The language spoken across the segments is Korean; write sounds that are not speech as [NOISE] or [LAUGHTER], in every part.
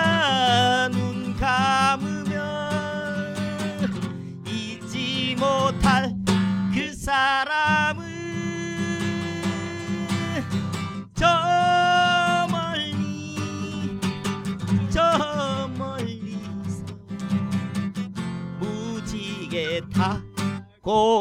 그러나 눈 감으면 잊지 못할 그 사람은 저 멀리 저 멀리서 무지개 타고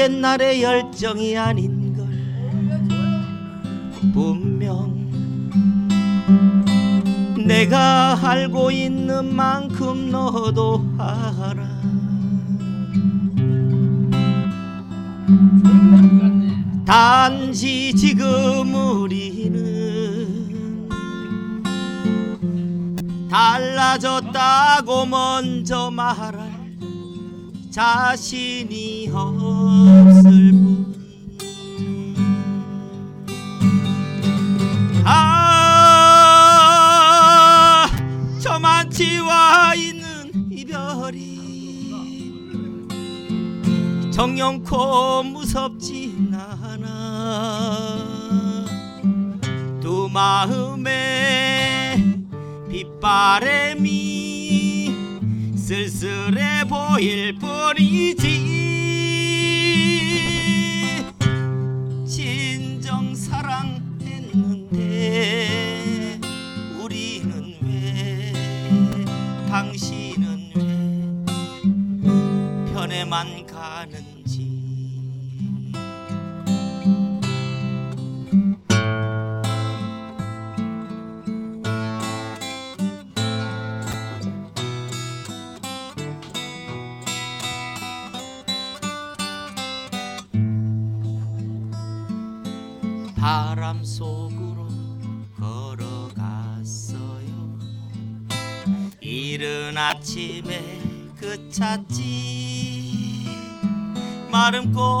옛날의 열정이 아닌 걸 분명 내가 알고 있는 만큼 너도 알아. 단지 지금 우리는 달라졌다고 먼저 말할 자신이 없을 뿐. 아, 저만치 와 있는 이별이 정연코 무섭진 않아. 두 마음에 빗바람이 쓸쓸해 보일 뿐이지. 진정 사랑했는데 우리는 왜 당신은 왜 편에만 가는 그쳤지. 마른 꽃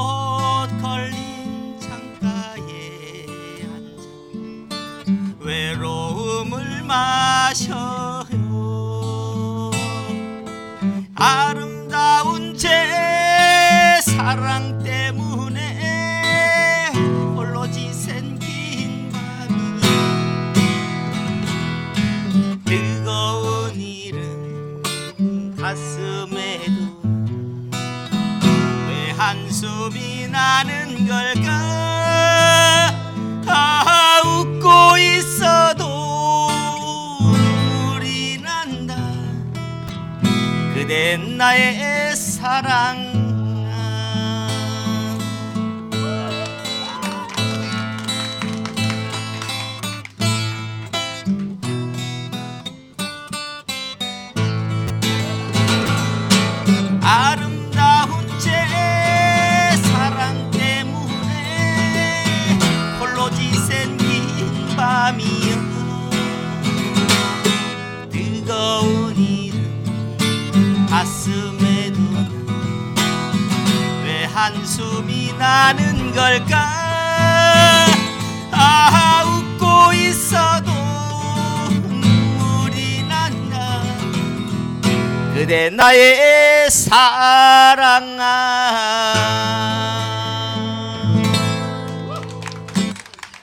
그대 나의 사랑아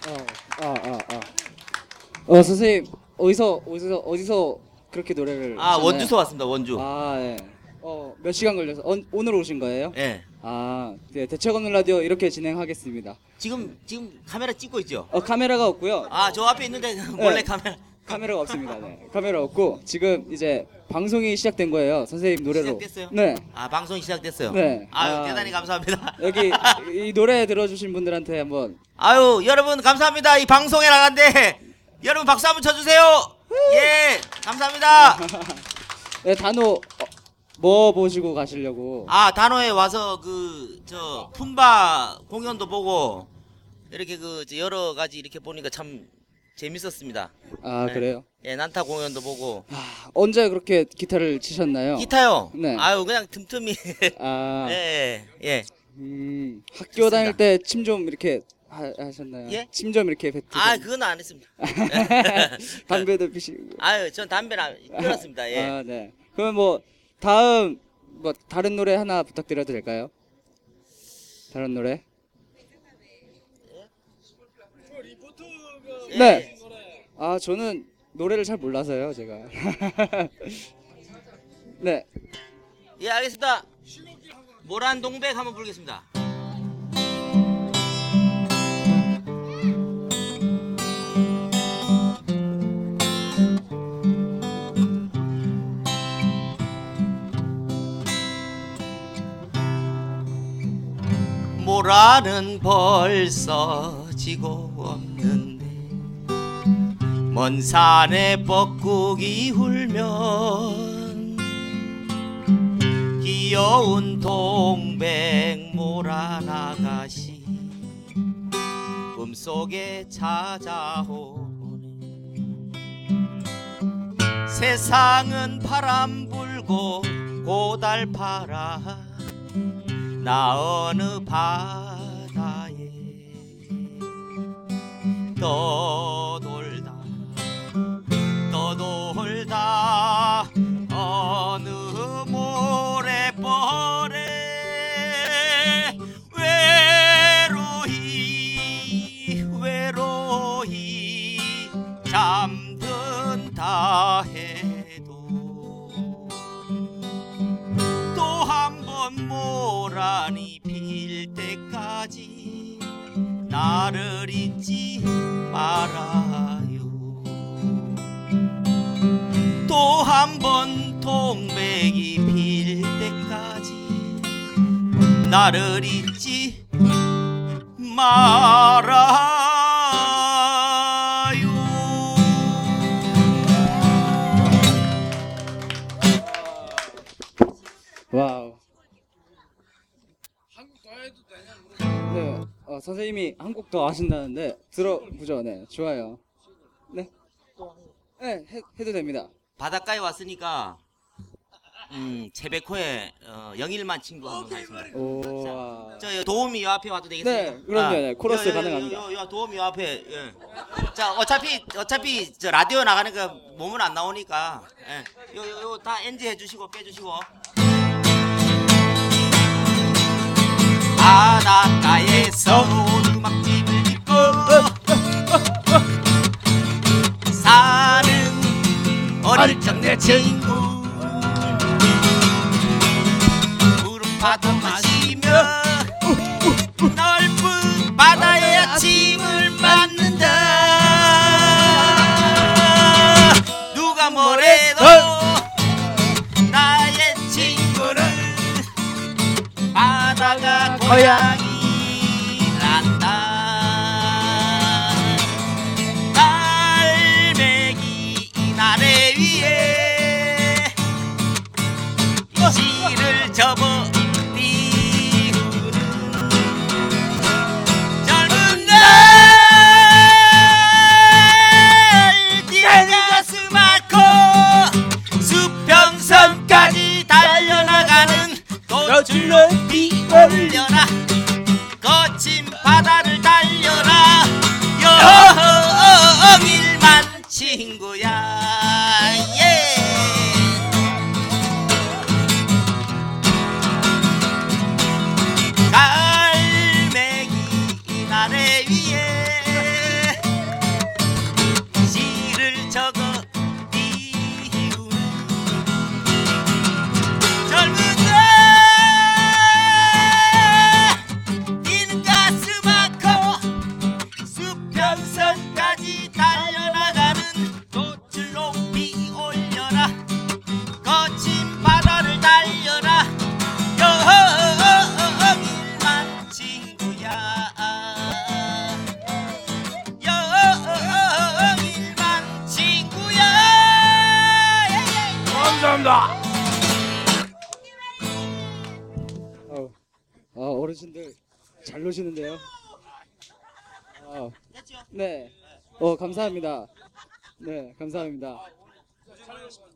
어, 아, 아, 아. 어, 선생님 어디서 어디서 어디서 그렇게 노래를 아 하셨나요? 원주소 왔습니다 원주 아, 예. 어, 몇 시간 걸려서 어, 오늘 오신 거예요? 예 아, 네, 대책 없는 라디오 이렇게 진행하겠습니다. 지금 지금 카메라 찍고 있죠 어, 카메라가 없고요. 아 저 앞에 있는데 몰래 네. 카메라 카메라가 없습니다. 네. 카메라 없고 지금 이제 방송이 시작된 거예요. 선생님 노래로. 시작됐어요? 네. 아 방송이 시작됐어요. 네. 아유 아. 대단히 감사합니다. 여기 [LAUGHS] 이 노래 들어주신 분들한테 한번 아유 여러분 감사합니다. 이 방송에 나간데 여러분 박수 한번 쳐주세요. 예 감사합니다. [LAUGHS] 네, 단호 어, 뭐 보시고 가시려고. 아 단호에 와서 그 저 품바 공연도 보고 이렇게 그 여러 가지 이렇게 보니까 참 재밌었습니다. 아 네. 그래요? 예 난타 공연도 보고 아, 언제 그렇게 기타를 치셨나요? 기타요. 네. 아유 그냥 틈틈이 [LAUGHS] 아, 예 예. 음, 학교 좋습니다. 때 침 좀 이렇게 하, 하셨나요? 예? 침 좀 이렇게 뱉고. 아 그건 안 했습니다. [LAUGHS] 담배도 피시고. 아유 전 담배를 안 끊었습니다. 예. [LAUGHS] 아, 네. 그럼 뭐 다음 뭐 다른 노래 하나 부탁드려도 될까요? 다른 노래? 네. 아, 저는 노래를 잘 몰라서요, 제가. [LAUGHS] 네. 예 알겠습니다. 모란 동백 한번 부르겠습니다. 모라는 벌써 지고 없는데 먼 산에 뻐꾸기 울면 귀여운 동백 모란아가씨 꿈속에 찾아오네. 세상은 바람 불고 고달파라 나 어느 바다에 떠 나를 잊지 말아요. 또 한 번 동백이 필 때까지 나를 잊지 말아요 선생님이 한국 더 하신다는데 들어보죠. 네. 좋아요. 네. 네, 해, 해도 됩니다. 바닷가에 왔으니까 음, 채백호에 어, 영일만 친구 한번 하겠습니다. 오. 와. 저 도우미 요 앞에 와도 되겠습니까? 네, 그럼요. 네, 코러스 요, 요, 가능합니다. 요, 요, 요 도우미 요 앞에. 예. 자, 어차피 어차피 저 라디오 나가니까 몸은 안 나오니까. 예. 요, 요, 요다 NG 해주시고 빼주시고. 바닷가에서 오두막집을 짓고 사는 어릴 적 내 친구. 구름 파도 마시며 넓은 바다의 아침 바다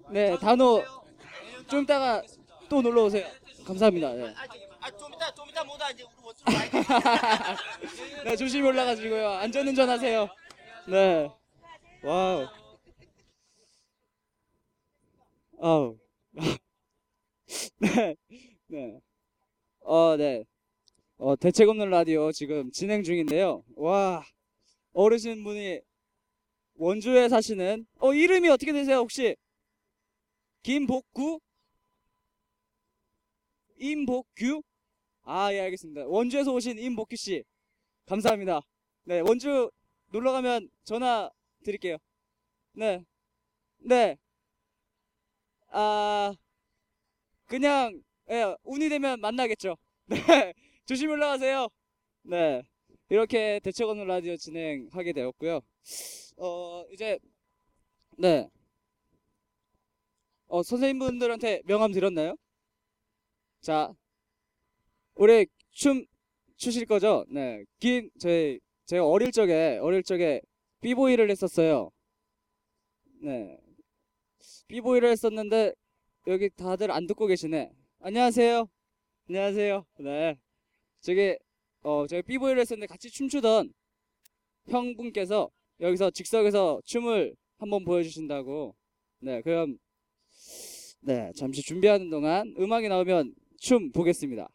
네, 단오 좀 이따가 또 놀러 오세요. 감사합니다. 네. 아좀 이따 좀 이따 못와 이제 우리 가야 [LAUGHS] 네, 조심히 올라가시고요. 안전운전 하세요. 네. wow. 아우. [LAUGHS] 네. 네. 어, 네. 어, 대책 없는 라디오 지금 진행 중인데요. 와. 어르신 분이 원주에 사시는, 어, 이름이 어떻게 되세요, 혹시? 김복구? 임복규? 아, 예, 알겠습니다. 원주에서 오신 임복규 씨. 감사합니다. 네, 원주 놀러 가면 전화 드릴게요. 네. 네. 아, 그냥, 예, 운이 되면 만나겠죠. [LAUGHS] 네. 조심히 올라가세요. 네. 이렇게 없는 라디오 진행하게 되었고요. 어, 이제, 네. 어, 선생님분들한테 명함 드렸나요? 자, 올해 춤 추실 거죠? 네. 긴, 제, 제가 어릴 적에, 어릴 적에 삐보이를 했었어요. 네. 삐보이를 했었는데, 여기 다들 안 듣고 계시네. 안녕하세요. 안녕하세요. 네. 저기, 어, 제가 삐보이를 했었는데 같이 춤추던 형분께서 여기서 즉석에서 춤을 한번 보여주신다고. 네, 그럼, 네, 잠시 준비하는 동안 음악이 나오면 춤 보겠습니다.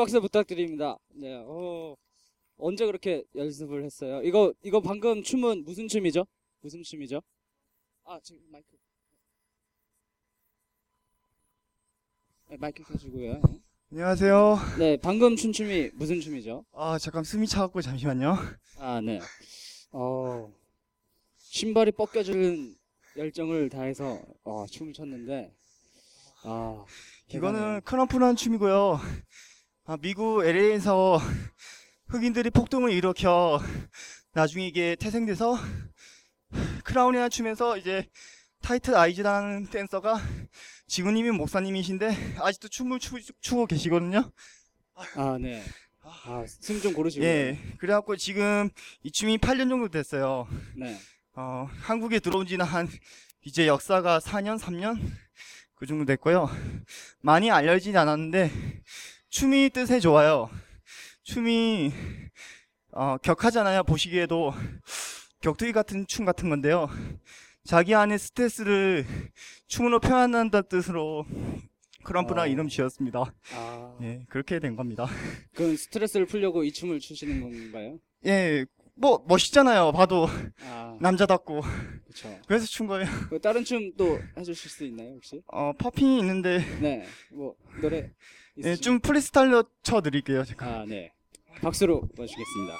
박수 부탁드립니다. 네. 어, 언제 그렇게 연습을 했어요? 이거, 이거 방금 춤은 무슨 춤이죠? 무슨 춤이죠? 아, 지금 마이크. 네, 마이크 켜주고요. 안녕하세요. 네, 방금 춘 춤이 무슨 춤이죠? 아 잠깐 숨이 차갖고 잠시만요. 아, 네. 어, 신발이 벗겨지는 열정을 다해서 어, 춤을 췄는데, 아, 대단해요. 이거는 krump라는 춤이고요. 아, 미국 LA에서 [LAUGHS] 흑인들이 폭동을 일으켜 나중에 이게 태생돼서 clown이라는 춤에서 이제 Tight Eyez라는 댄서가 지구님이 목사님이신데 아직도 춤을 추, 추고 계시거든요. 아, 네. 아, 숨좀 고르시고요. 예. 그래갖고 지금 이 춤이 8년 정도 됐어요. 네. 어, 한국에 들어온 지는 한 이제 역사가 4년, 3년 그 정도 됐고요. 많이 알려지지 않았는데 춤이 뜻에 좋아요. 춤이 어, 격하잖아요. 보시기에도 격투기 같은 춤 같은 건데요. 자기 안에 스트레스를 춤으로 표현한다는 뜻으로 크럼프라 어. 이름 지었습니다. 아, 예, 그렇게 된 겁니다. 그럼 스트레스를 풀려고 이 춤을 추시는 건가요? 예, 뭐 멋있잖아요. 봐도 아, 남자답고 그렇죠. 그래서 춘 거예요. 그 다른 춤 또 해주실 수 있나요 혹시? 어 퍼핑이 있는데 네, 뭐 노래 예, 있으신- 좀 프리스타일로 쳐 드릴게요. 제가. 아, 네. 박수로 모시겠습니다.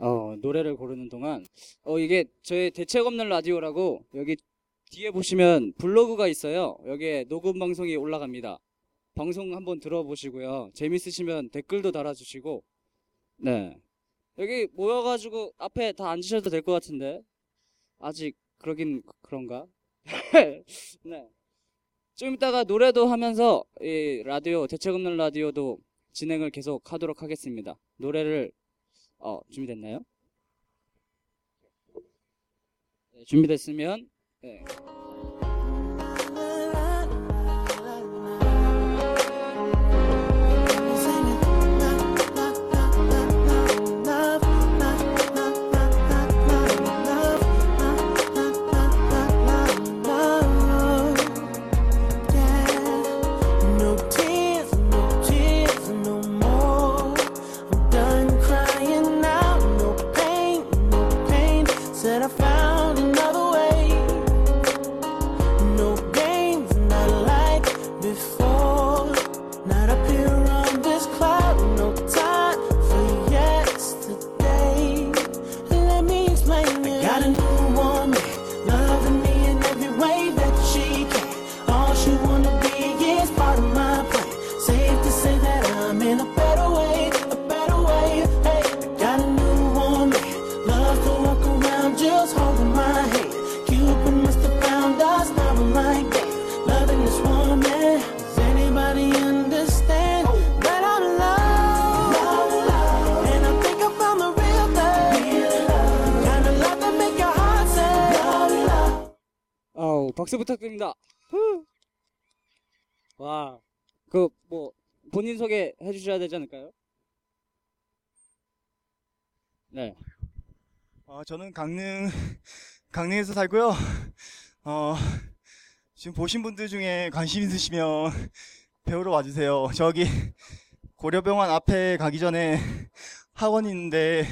어, 노래를 고르는 동안 어 이게 저희 대책 없는 라디오라고 여기 뒤에 보시면 블로그가 있어요. 여기에 녹음 방송이 올라갑니다. 방송 한번 들어보시고요. 재밌으시면 댓글도 달아주시고 네 여기 모여가지고 앞에 다 앉으셔도 될 것 같은데 아직 그러긴 그런가? [LAUGHS] 네. 좀 이따가 노래도 하면서 이 라디오 대책 없는 라디오도 진행을 계속 하도록 하겠습니다. 노래를 어 준비됐나요? 네, 준비됐으면 네. 박수 부탁드립니다. 후. 와, 그 뭐 본인 소개 해주셔야 되지 않을까요? 네. 어, 저는 강릉 [LAUGHS] 강릉에서 살고요. 어, 지금 보신 분들 중에 관심 있으시면 [LAUGHS] 배우러 와주세요. 저기 고려병원 앞에 가기 전에 [LAUGHS] 학원이 있는데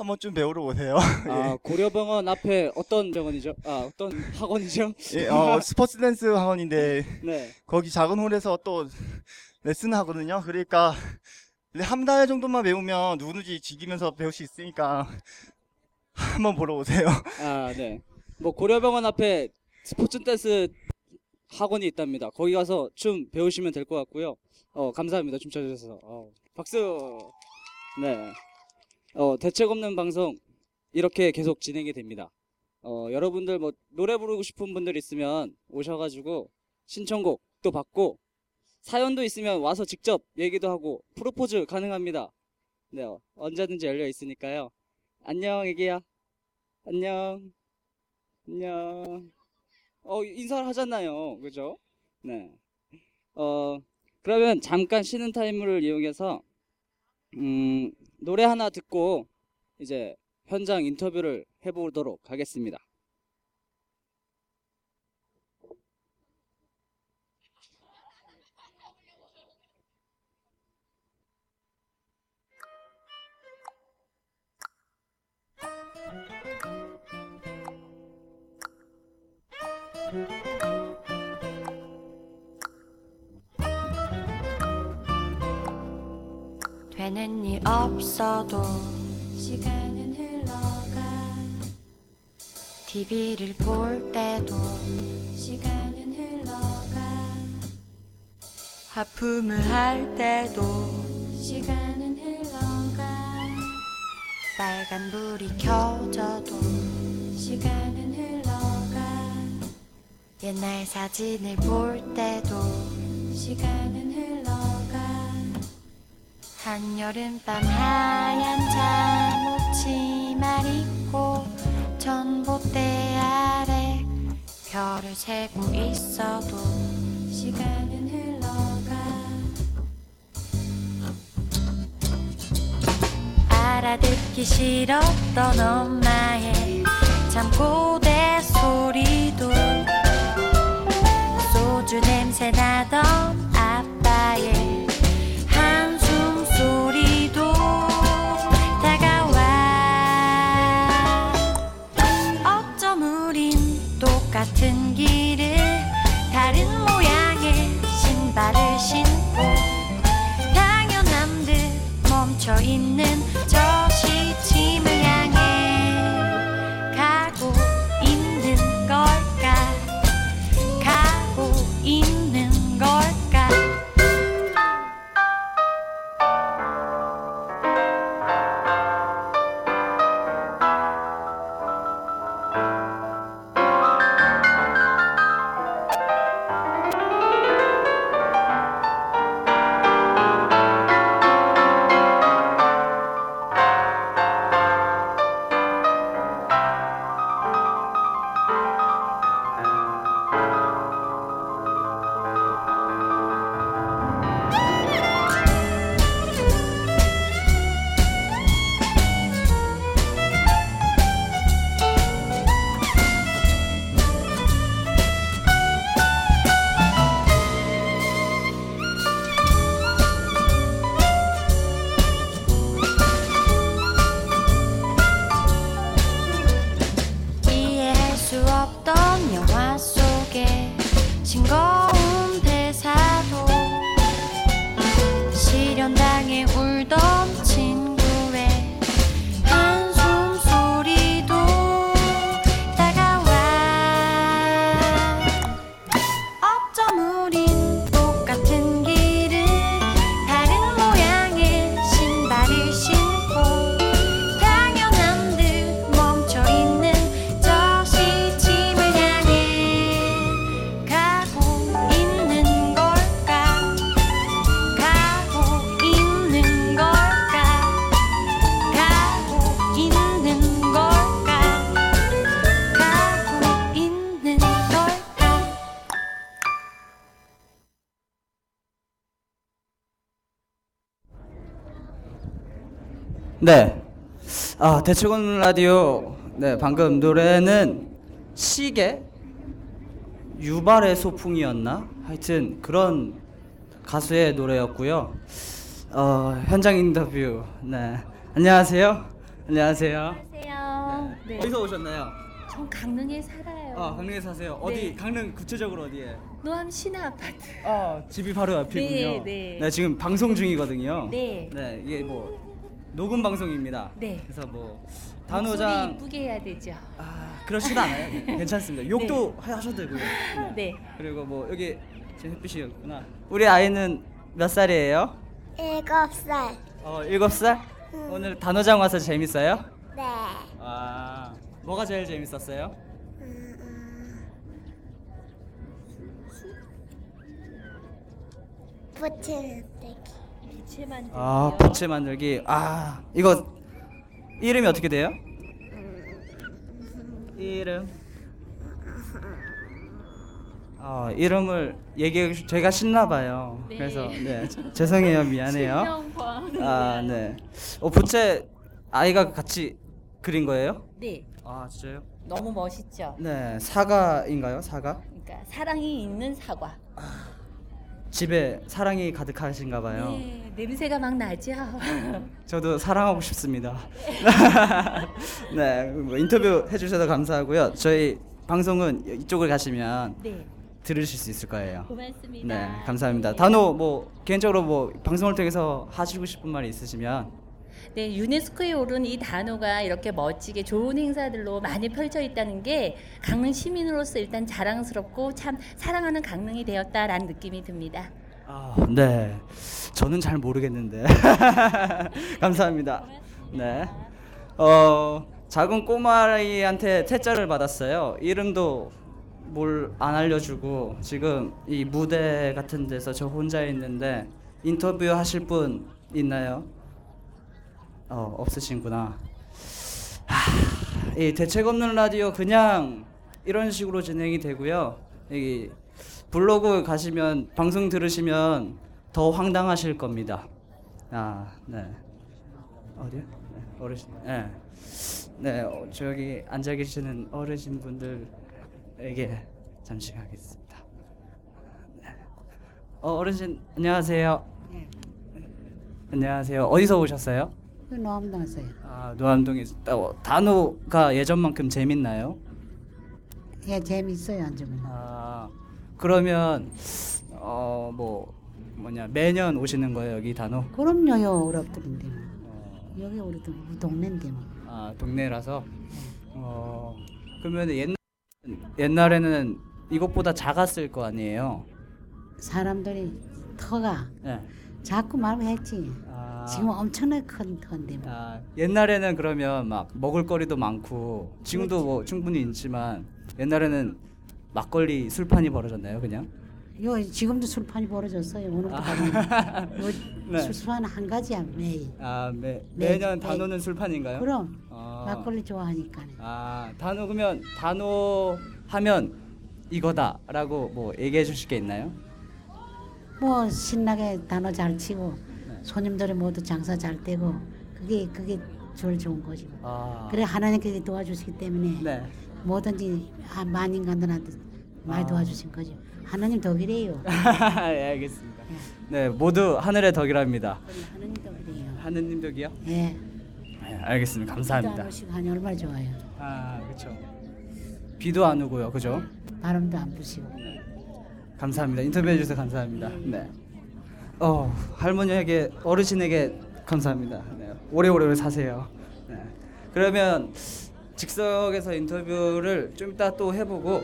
한번 좀 배우러 오세요. [LAUGHS] 아 고려병원 앞에 어떤 병원이죠? 아 어떤 학원이죠? [LAUGHS] 예, 어, 스포츠 댄스 학원인데 [LAUGHS] 네. 거기 작은 홀에서 또 레슨 하거든요. 그러니까 한 달 정도만 배우면 누구든지 즐기면서 배울 수 있으니까 한번 보러 오세요. 아 네. 뭐 고려병원 앞에 스포츠 댄스 학원이 있답니다. 거기 가서 춤 배우시면 될 것 같고요. 어 감사합니다. 춤 춰주셔서. 어, 박수. 네. 어 대책 없는 방송 이렇게 계속 진행이 됩니다. 어 여러분들 뭐 노래 부르고 싶은 분들 있으면 오셔가지고 신청곡도 받고 사연도 있으면 와서 직접 얘기도 하고 프로포즈 가능합니다. 네 어, 언제든지 열려 있으니까요. 안녕 애기야. 안녕. 안녕. 어, 인사를 하잖아요. 그죠? 네. 어, 그러면 잠깐 쉬는 타임을 이용해서, 음, 노래 하나 듣고, 이제 현장 인터뷰를 해보도록 하겠습니다. 되는 일 없어도 시간은 흘러가. TV를 볼 때도 시간은 흘러가. 하품을 할 때도 시간은 흘러가. 빨간 불이 켜져도 시간은 흘러가. 옛날 사진을 볼 때도 시간은 한여름밤 하얀 잠옷 치마를 입고 전봇대 아래 별을 세고 있어도 시간은 흘러가. 알아듣기 싫었던 엄마의 잠꼬대 소리도 소주 냄새 나던 네. 아, 대체권 라디오. 네, 방금 노래는 시계? 유발의 소풍이었나? 하여튼 그런 가수의 노래였고요. 어, 현장 인터뷰. 네. 안녕하세요. 안녕하세요. 안녕하세요. 네. 어디서 오셨나요? 전 강릉에 살아요. 아, 강릉에 사세요. 어디? 네. 강릉 구체적으로 어디에? 노암 신화 아파트. 아, 집이 바로 옆이군요. 네, 네. 지금 방송 중이거든요. 네. 네, 이게 뭐 녹음 방송입니다. 네. 그래서 뭐 목소리 단호장 이쁘게 해야 되죠. 아, 그러진 않아요. 네, 괜찮습니다. 욕도 하셔도 되고요. 네. 네. 그리고 뭐 여기 제 햇빛이었구나. 우리 아이는 몇 살이에요? 일곱 살. 어, 일곱 살? 오늘 단호장 와서 재밌어요? 네. 아, 뭐가 제일 재밌었어요? 부채 떼기. 빛의 만들기요. 아, 부채 만들기. 아, 이거 이름이 어떻게 돼요? 이름. 어, 이름을 얘기해 주- 제가 신나 봐요. 네. 그래서 네. 저- 죄송해요. 미안해요. 아, 네. 어, 부채 아이가 같이 그린 거예요? 네. 아, 진짜요? 너무 멋있죠. 네. 사과인가요? 사과? 그러니까 사랑이 있는 사과. 집에 사랑이 가득하신가 봐요. 네. 냄새가 막 나죠. [LAUGHS] 저도 사랑하고 싶습니다. [LAUGHS] 네, 뭐 인터뷰 해주셔서 감사하고요. 저희 방송은 이쪽을 가시면 네. 들으실 수 있을 거예요. 고맙습니다. 네, 감사합니다. 단호 뭐 개인적으로 뭐 방송을 통해서 하시고 싶은 말이 있으시면 네, 유네스코에 오른 이 단어가 이렇게 멋지게 좋은 행사들로 많이 펼쳐 있다는 게 강릉 시민으로서 일단 자랑스럽고 참 사랑하는 강릉이 되었다라는 느낌이 듭니다. 아, 네, 저는 잘 모르겠는데 [LAUGHS] 감사합니다. 네, 어 작은 꼬마아이한테 퇴짜를 받았어요. 이름도 뭘 안 알려주고 지금 이 무대 같은 데서 저 혼자 있는데 인터뷰 하실 분 있나요? 어 없으신구나. 하, 이 대책 없는 라디오 그냥 이런 식으로 진행이 되고요. 이 블로그 가시면 방송 들으시면 더 황당하실 겁니다. 아, 네. 어디요? 네, 어르신. 네. 네, 어, 저기 앉아 계시는 어르신 분들에게 잠시 가겠습니다. 네. 어, 어르신 안녕하세요. 안녕하세요. 어디서 오셨어요? 그 노암동에서요. 아, 노암동에 어, 단호가 예전만큼 재밌나요? 예, 재밌어요, 앉으면. 아 그러면 어 뭐 뭐냐 매년 오시는 거예요 여기 단호? 그럼요요, 어렵던데 뭐. 어, 여기 우리 동- 우리 동네인데 뭐. 아 동네라서 어 그러면 옛날 옛날에는 이것보다 작았을 거 아니에요? 사람들이 터가 예. 자꾸 말을 했지. 아, 지금 엄청나게 큰 뭐. 아, 옛날에는 그러면 막 먹을거리도 많고 지금도 뭐 충분히 있지만 옛날에는 막걸리 술판이 벌어졌나요 그냥? 요 지금도 술판이 벌어졌어요. 오늘도 아. [LAUGHS] 네. 술판 한 가지야 매일. 아 매, 네, 매년 네. 단호는 술판인가요? 그럼 아. 막걸리 좋아하니까. 아 단호 그러면 단호 하면 이거다라고 뭐 얘기해 주실 게 있나요? 뭐 신나게 단어 잘 치고 네. 손님들이 모두 장사 잘 되고 그게 그게 제일 좋은 거지. 뭐. 아 그래 하나님께서 도와주시기 때문에 네. 뭐든지 한만 인간들한테 많이 아. 도와주신 거죠. 하나님 덕이래요. [LAUGHS] 예, 알겠습니다. 네 모두 하늘의 덕이랍니다. 하나님 덕이래요. 하느님 덕이요? 예. 네, 알겠습니다. 감사합니다. 안 오시고 하니 얼마나 좋아요. 아 그렇죠. 비도 안 오고요, 그죠? 바람도 안 부시고. 감사합니다. 인터뷰해 주셔서 감사합니다. 네. 어, 할머니에게 어르신에게 감사합니다. 네. 오래오래 사세요. 네. 그러면 즉석에서 인터뷰를 좀 이따 또 해보고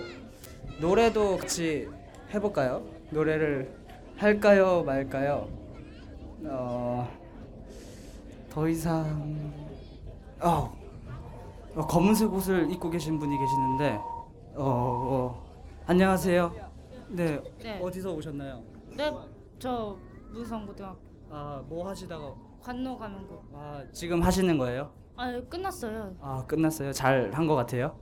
노래도 같이 해볼까요? 노래를 할까요, 말까요? 어, 더 이상 어, 어, 검은색 옷을 입고 계신 분이 계시는데 어, 어 안녕하세요. 네, 네. 어디서 오셨나요? 네, 저 무성고등학교 아, 뭐 하시다가 관노 가면고. 아, 지금 하시는 거예요? 아, 끝났어요. 아, 끝났어요. 잘한것 같아요.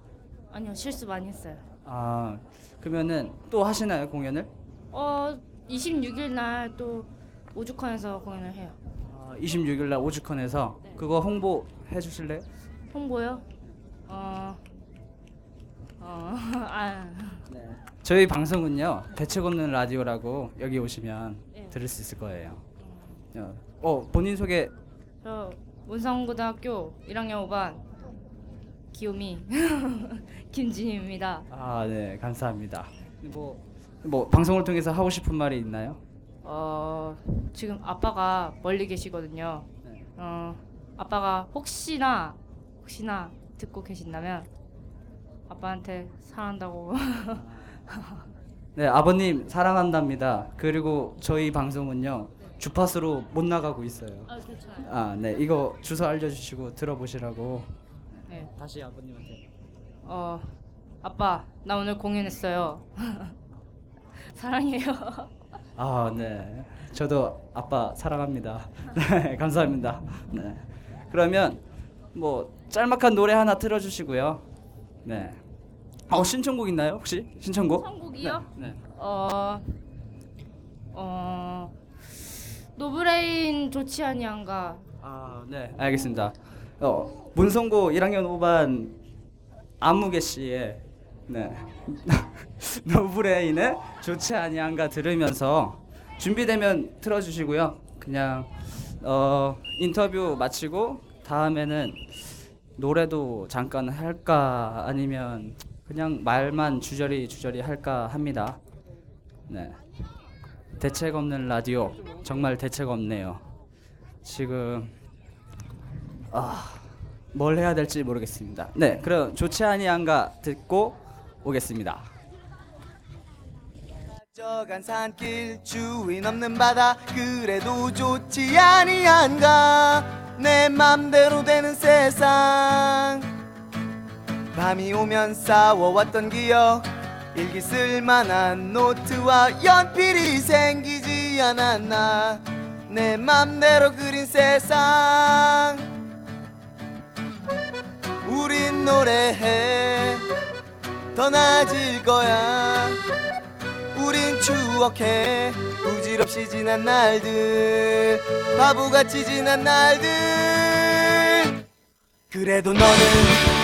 아니요, 실수 많이 했어요. 아, 그러면은 또 하시나요, 공연을? 어, 26일 날 또 오죽헌에서 공연을 해요. 아, 26일 날 오죽헌에서 그거 홍보 해 주실래요? 홍보요? 어, 어, [LAUGHS] 아, 네. 저희 방송은요. 대책 없는 라디오라고 여기 오시면 네. 들을 수 있을 거예요. 어, 어, 본인 소개 저 문성고등학교 1학년 5반 기요미 [LAUGHS] 김진입니다. 아, 네, 감사합니다. 뭐, 뭐 방송을 통해서 하고 싶은 말이 있나요? 어, 지금 아빠가 멀리 계시거든요. 네. 어, 아빠가 혹시나 혹시나 듣고 계신다면 아빠한테 사랑한다고 [LAUGHS] 네, 아버님 사랑한답니다. 그리고 저희 방송은요 주파수로 못 나가고 있어요. 아, 괜찮아요. 아, 네, 이거 주소 알려 주시고 들어보시라고. 네. 다시 아버님한테. 어, 아빠, 나 오늘 공연했어요. [LAUGHS] 사랑해요. 아, 네, 저도 아빠 사랑합니다. [LAUGHS] 네, 감사합니다. 네, 그러면 뭐 짤막한 노래 하나 틀어 주시고요. 네. 어 신청곡 있나요 혹시 신청곡? 신청곡이요? 네. 네. 어, 어, 노브레인 좋지 아니한가? 아, 네, 알겠습니다. 어, 문성고 1학년 5반 아무개 씨의 네. [LAUGHS] 노브레인의 좋지 아니한가 들으면서 준비되면 틀어 주시고요. 그냥 어, 인터뷰 마치고 다음에는 노래도 잠깐 할까 아니면 그냥 말만 주저리 주저리 할까 합니다. 네. 대책 없는 라디오 정말 대책 없네요. 지금 아, 뭘 해야 될지 모르겠습니다. 네, 그럼 좋지 아니한가 듣고 오겠습니다. 저간 산길 주인 없는 바다 그래도 좋지 아니한가 내 맘대로 되는 세상 밤이 오면 싸워왔던 기억 일기 쓸만한 노트와 연필이 생기지 않았나. 내 맘대로 그린 세상. 우린 노래해. 더 나아질 거야. 우린 추억해. 부질없이 지난 날들 바보같이 지난 날들. 그래도 너는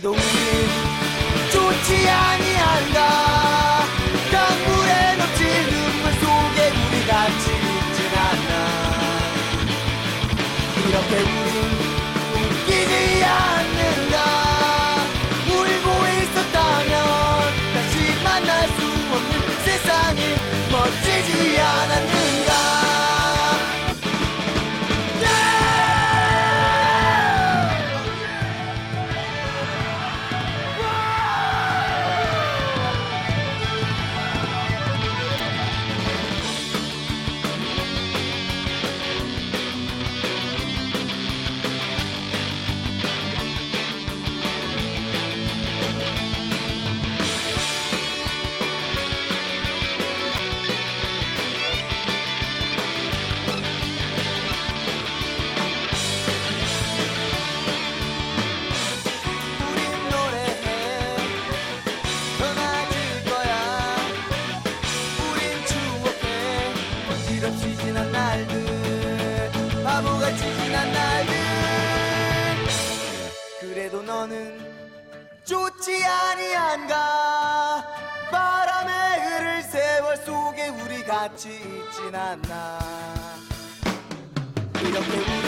그래도 우린 좋지 아니한가 같이 있진 않나 이렇게 우리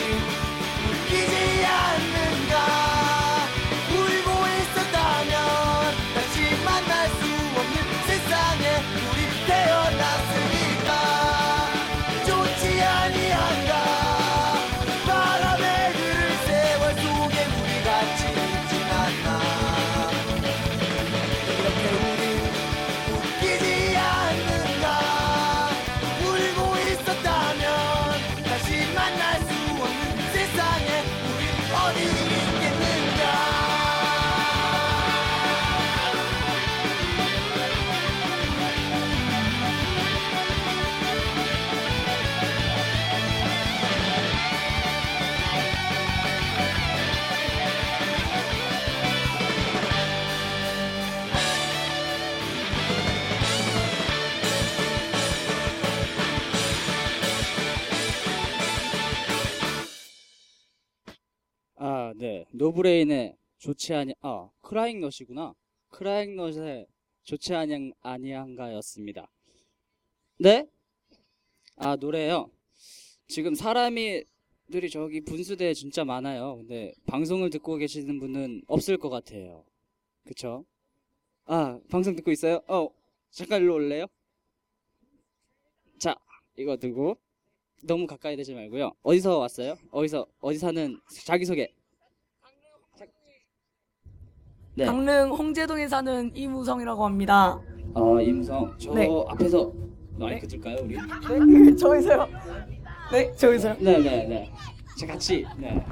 노브레인의 좋지 아니 아, 크라잉 넛이구나. 크라잉 넛의 좋지 아니 아니한가였습니다. 네? 아, 노래요. 지금 사람이 들이 저기 분수대에 진짜 많아요. 근데 방송을 듣고 계시는 분은 없을 것 같아요. 그쵸? 아, 방송 듣고 있어요? 어, 잠깐 일로 올래요? 자, 이거 들고 너무 가까이 되지 말고요. 어디서 왔어요? 어디서 어디 사는 자기 소개. 네. 강릉 홍제동에 사는 이무성이라고 합니다. 어, 임성. 저 네. 앞에서 마이크 들까요, 우리? 네, 저기서요. 네, 저기서요. 네, 네, 네. 자, 같이. 네.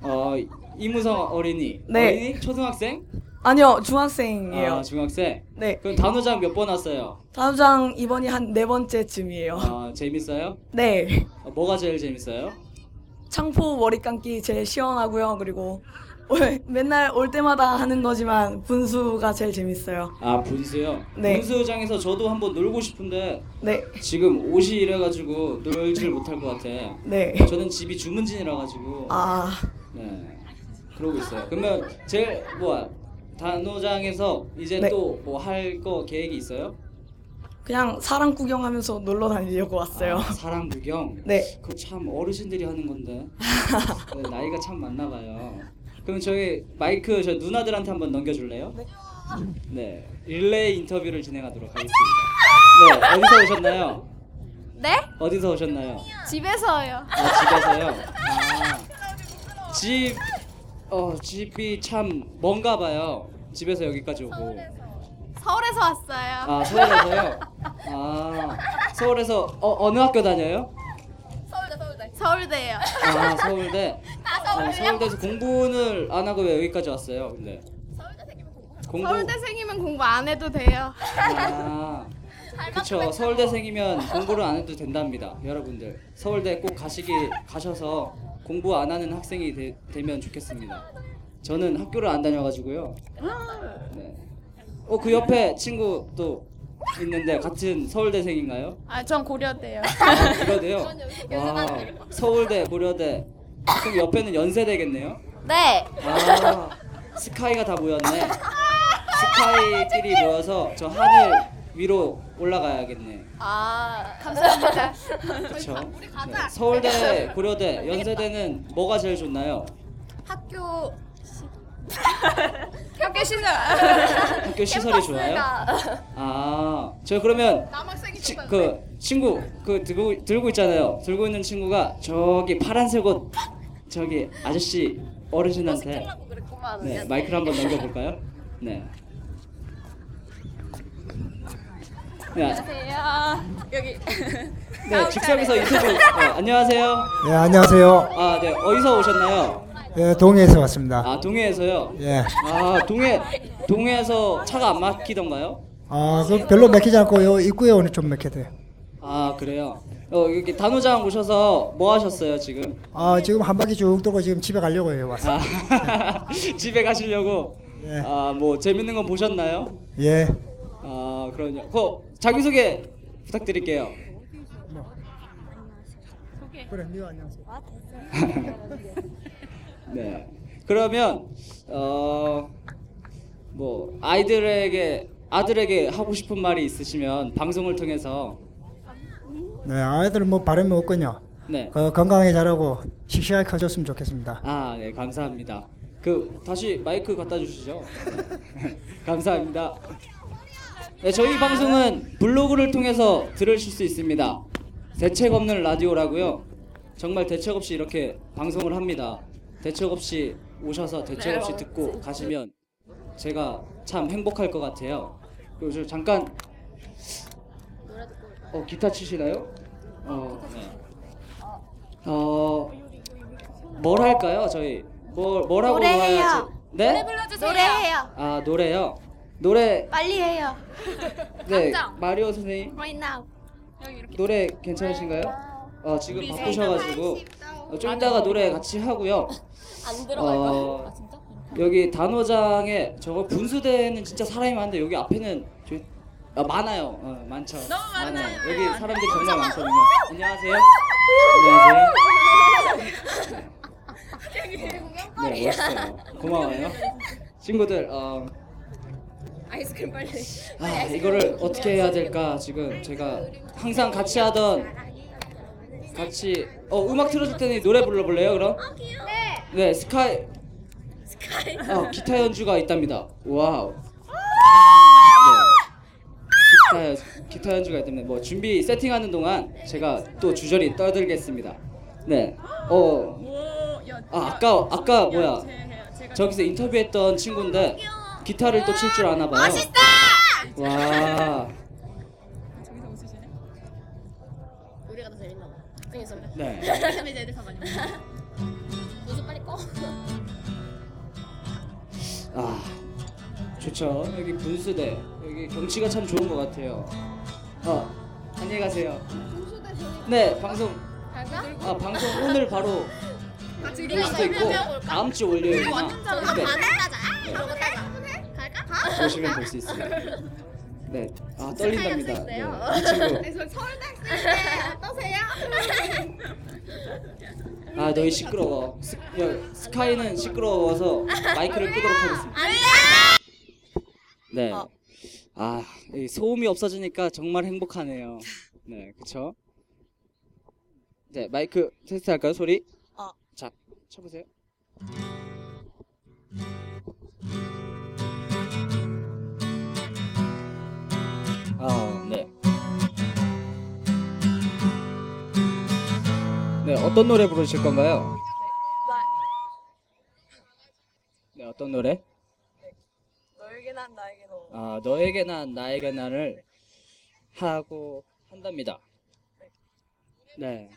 어, 이무성 어린이. 네. 어린이? 초등학생? 아니요, 중학생이에요. 아, 중학생. 네. 그럼 단호장 몇 번 왔어요? 단우장 이번이 한 네 번째쯤이에요. 아, 재밌어요? 네. 어, 뭐가 제일 재밌어요? 창포 머리 감기 제일 시원하고요. 그리고 올- 맨날 올 때마다 하는 거지만 분수가 제일 재밌어요. 아, 분수요? 네. 분수장에서 저도 한번 놀고 싶은데 네. 지금 옷이 이래가지고 놀지를 못할 것 같아. 네. 저는 집이 주문진이라 가지고. 아. 네. 그러고 있어요. 그러면 제일 뭐야 단호장에서 이제 네. 또 뭐 할 거 계획이 있어요? 그냥 사람 구경하면서 놀러 다니려고 왔어요. 아, 사람 구경. 네. 그거 참 어르신들이 하는 건데. [LAUGHS] 네, 나이가 참 많나 봐요. 그럼 저희 마이크 저 누나들한테 한번 넘겨줄래요? 네. 네. 릴레이 인터뷰를 진행하도록 하겠습니다. 네. 어디서 오셨나요? 네? 어디서 오셨나요? 집에서요. 아 집에서요. 아, 집, 어 집이 참 먼가 봐요. 집에서 여기까지 오고. 서울에서 왔어요. 아 서울에서요. 아 서울에서 어 어느 학교 다녀요? 서울대 서울대. 서울대요. 아 서울대. 다 어, 서울대요. 서울대에서 공부를 안 하고 왜 여기까지 왔어요? 근데 공부. 서울대생이면 공부 안 해도 돼요. 아 그쵸. 서울대생이면 공부를 안 해도 된답니다, 여러분들. 서울대 꼭 가시기 가셔서 공부 안 하는 학생이 되, 되면 좋겠습니다. 저는 학교를 안 다녀가지고요. 네. 어그 옆에 친구 또 있는데 같은 서울대생인가요? 아, 전 고려대요. 아, 고려대요. [LAUGHS] 와, 서울대, 고려대. 그럼 옆에는 연세대겠네요. 네. 아, 스카이가 다 모였네. 스카이끼리 모여서 저 하늘 위로 올라가야겠네. 아, 감사합니다. 그렇죠. 우리 가자. 서울대, 고려대, 연세대는 뭐가 제일 좋나요? 학교 [LAUGHS] 학교 시설. 학교 시설이 좋아요? 아, 저 그러면 남학생이 치, 그 친구 그 들고 들고 있잖아요. 들고 있는 친구가 저기 파란색 옷 저기 아저씨 어르신한테 네, 마이크를 한번 넘겨볼까요? 네. 네, 안녕하세요. 여기. 네 즉석에서 인터뷰. 네, 안녕하세요. 네, 안녕하세요. 아, 네 어디서 오셨나요? 예, 동해에서 왔습니다. 아, 동해에서요. 예. 아, 동해 동해에서 차가 안 막히던가요? 아, 그 별로 막히지 않고 요 입구에 오늘 좀 막혀요. 아, 그래요. 어, 여기 단호장 오셔서 뭐 하셨어요 지금? 아, 지금 한 바퀴 쭉 돌고 지금 집에 가려고 해요. 왔어. 아, [LAUGHS] 집에 가시려고. 예. 아, 뭐 재밌는 거 보셨나요? 예. 아, 그럼요. 그 자기 소개 부탁드릴게요. 그래, 네 안녕하세요. [LAUGHS] 네. 그러면 어뭐 아이들에게 아들에게 하고 싶은 말이 있으시면 방송을 통해서 네, 아이들 뭐 바람이 없군요. 네. 그 건강하게 자라고 씩씩하게 커졌으면 좋겠습니다. 아, 네, 감사합니다. 그 다시 마이크 갖다 주시죠. [LAUGHS] 감사합니다. 네, 저희 방송은 블로그를 통해서 들으실 수 있습니다. 대책 없는 라디오라고요. 정말 대책 없이 이렇게 방송을 합니다. 대책 없이 오셔서 대책 없이 듣고 가시면 제가 참 행복할 것 같아요. 그리고 저 잠깐 어 기타 치시나요? 어, 네. 어, 뭘 할까요? 저희 뭘 뭐라고 노래해요. 해야지? 네? 노래해요. 아 노래요. 노래 빨리 해요. 네 당장. 마리오 선생님 Right now. 노래 괜찮으신가요? 어 지금 우리 바쁘셔가지고 어, 좀 이따가 노래 같이 하고요. 안 들어갈? 어, 아, 진짜? 여기 단호장에 저거 분수대는 진짜 사람이 많은데 여기 앞에는 아, 많아요. 어, 많죠. 많아요. 여기 사람들이 정말 많거든요. 안녕하세요. 안녕하세요. 네 멋있어요. 고마워요. 친구들 어, 아이스크림 빨리. 아 이거를 어떻게 해야 될까 지금 제가 항상 같이 하던 같이 어 음악 틀어줄 테니 노래 불러볼래요 그럼? 네. 네 스카이 스카이. 어 기타 연주가 있답니다 wow 네. 기타 기타 연주가 있답니다 뭐 준비 세팅하는 동안 제가 또 주저리 떠들겠습니다 네 어 아 아까 아까 뭐야 저기서 인터뷰했던 친구인데 기타를 또 칠 줄 아나 봐요 멋있다. 와 우리가 더 재밌나 봐. 그래서 네. [LAUGHS] 이제 애들 다 많이. 무슨 빨리 꺼. 아 좋죠 여기 분수대 여기 경치가 참 좋은 것 같아요. 어 안녕히 가세요. 네 방송. 갈까? 아 방송 오늘 바로 수도 있고 다음 주 월요일이나 네. 네. 갈까? 보시면 볼 수 있습니다 네아 떨린답니다. 네, 이 친구. 어떠세요? 아 너희 시끄러워. 스, 야, 스카이는 시끄러워서 마이크를 끄도록 하겠습니다. 네. 아, 이 소음이 없어지니까 정말 행복하네요. 네, 그쵸? 네, 마이크 테스트 할까요, 소리? 어. 자, 쳐보세요. 아, 네. 네, 어떤 노래 부르실 건가요? 네, 어떤 노래? 너에게 난 나에게 너. 아, 너에게 난 나에게 난을 하고 한답니다. 네.